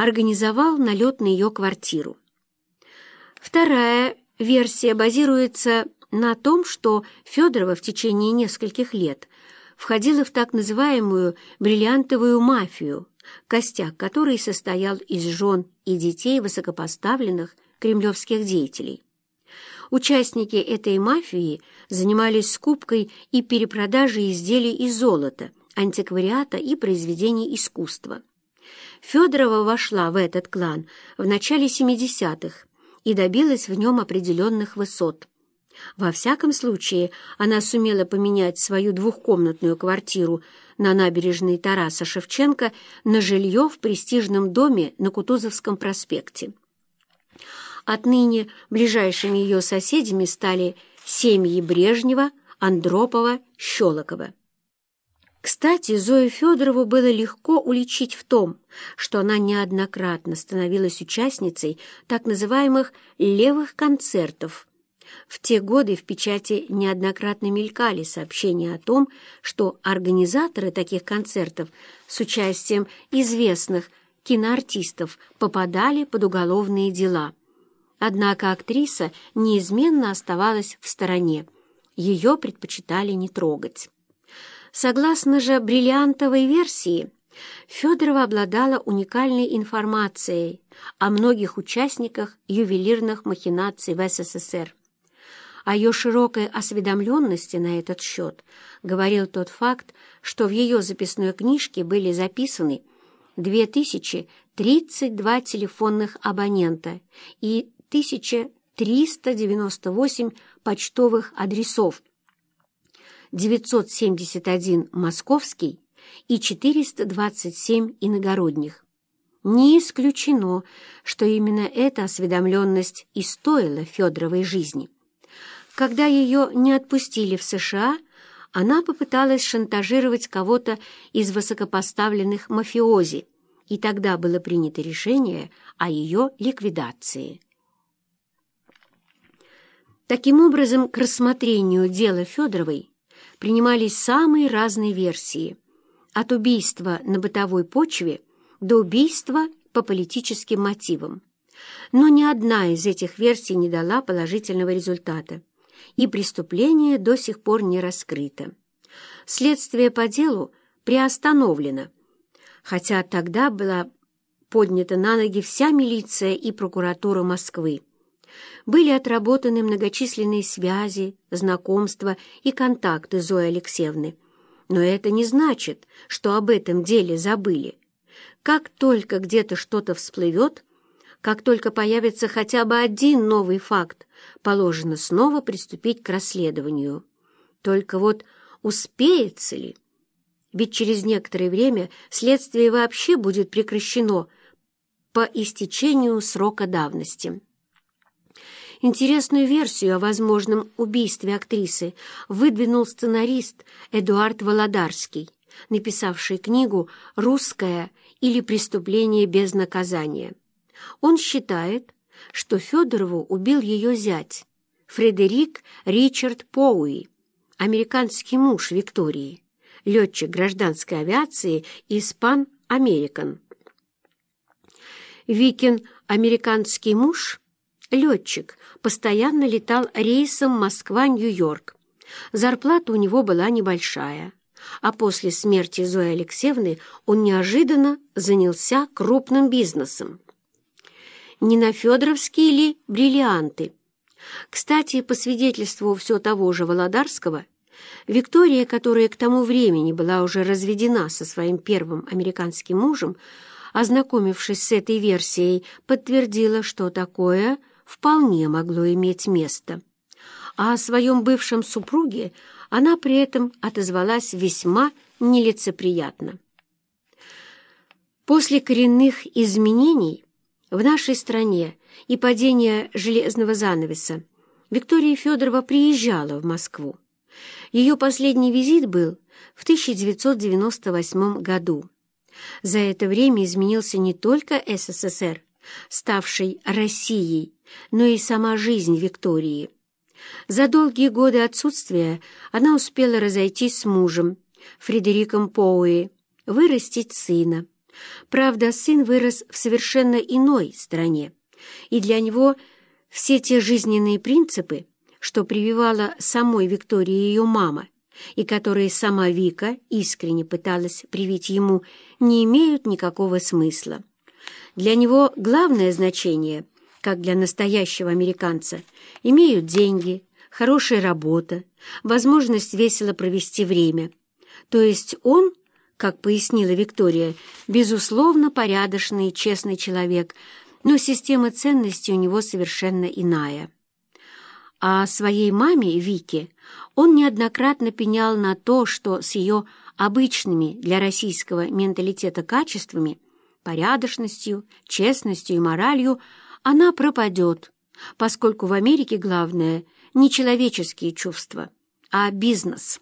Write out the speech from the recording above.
организовал налет на ее квартиру. Вторая версия базируется на том, что Федорова в течение нескольких лет входила в так называемую «бриллиантовую мафию», костяк которой состоял из жен и детей высокопоставленных кремлевских деятелей. Участники этой мафии занимались скупкой и перепродажей изделий из золота, антиквариата и произведений искусства. Федорова вошла в этот клан в начале 70-х и добилась в нем определенных высот. Во всяком случае, она сумела поменять свою двухкомнатную квартиру на набережной Тараса Шевченко на жилье в престижном доме на Кутузовском проспекте. Отныне ближайшими ее соседями стали семьи Брежнева, Андропова, Щелокова. Кстати, Зою Федорову было легко уличить в том, что она неоднократно становилась участницей так называемых «левых концертов». В те годы в печати неоднократно мелькали сообщения о том, что организаторы таких концертов с участием известных киноартистов попадали под уголовные дела. Однако актриса неизменно оставалась в стороне. Ее предпочитали не трогать. Согласно же бриллиантовой версии, Федорова обладала уникальной информацией о многих участниках ювелирных махинаций в СССР. О ее широкой осведомленности на этот счет говорил тот факт, что в ее записной книжке были записаны 2032 телефонных абонента и 1398 почтовых адресов, 971 московский и 427 иногородних. Не исключено, что именно эта осведомленность и стоила Федоровой жизни. Когда ее не отпустили в США, она попыталась шантажировать кого-то из высокопоставленных мафиози, и тогда было принято решение о ее ликвидации. Таким образом, к рассмотрению дела Федоровой принимались самые разные версии, от убийства на бытовой почве до убийства по политическим мотивам. Но ни одна из этих версий не дала положительного результата, и преступление до сих пор не раскрыто. Следствие по делу приостановлено, хотя тогда была поднята на ноги вся милиция и прокуратура Москвы были отработаны многочисленные связи, знакомства и контакты Зои Алексеевны. Но это не значит, что об этом деле забыли. Как только где-то что-то всплывет, как только появится хотя бы один новый факт, положено снова приступить к расследованию. Только вот успеется ли? Ведь через некоторое время следствие вообще будет прекращено по истечению срока давности. Интересную версию о возможном убийстве актрисы выдвинул сценарист Эдуард Володарский, написавший книгу «Русское» или «Преступление без наказания». Он считает, что Федорову убил ее зять, Фредерик Ричард Поуи, американский муж Виктории, летчик гражданской авиации из Пан Американ. Викин «Американский муж» летчик, постоянно летал рейсом Москва-Нью-Йорк. Зарплата у него была небольшая, а после смерти Зои Алексеевны он неожиданно занялся крупным бизнесом. Не на Федоровские ли бриллианты? Кстати, по свидетельству все того же Володарского, Виктория, которая к тому времени была уже разведена со своим первым американским мужем, ознакомившись с этой версией, подтвердила, что такое – вполне могло иметь место. А о своем бывшем супруге она при этом отозвалась весьма нелицеприятно. После коренных изменений в нашей стране и падения железного занавеса Виктория Федорова приезжала в Москву. Ее последний визит был в 1998 году. За это время изменился не только СССР, ставший Россией, но и сама жизнь Виктории. За долгие годы отсутствия она успела разойтись с мужем, Фредериком Поуи, вырастить сына, Правда, сын вырос в совершенно иной стране, и для него все те жизненные принципы, что прививала самой Виктории ее мама, и которые сама Вика искренне пыталась привить ему, не имеют никакого смысла. Для него главное значение, как для настоящего американца, имеют деньги, хорошая работа, возможность весело провести время. То есть он, как пояснила Виктория, безусловно порядочный и честный человек, но система ценностей у него совершенно иная. А своей маме, Вике, он неоднократно пенял на то, что с ее обычными для российского менталитета качествами, порядочностью, честностью и моралью, она пропадет, поскольку в Америке главное не человеческие чувства, а бизнес.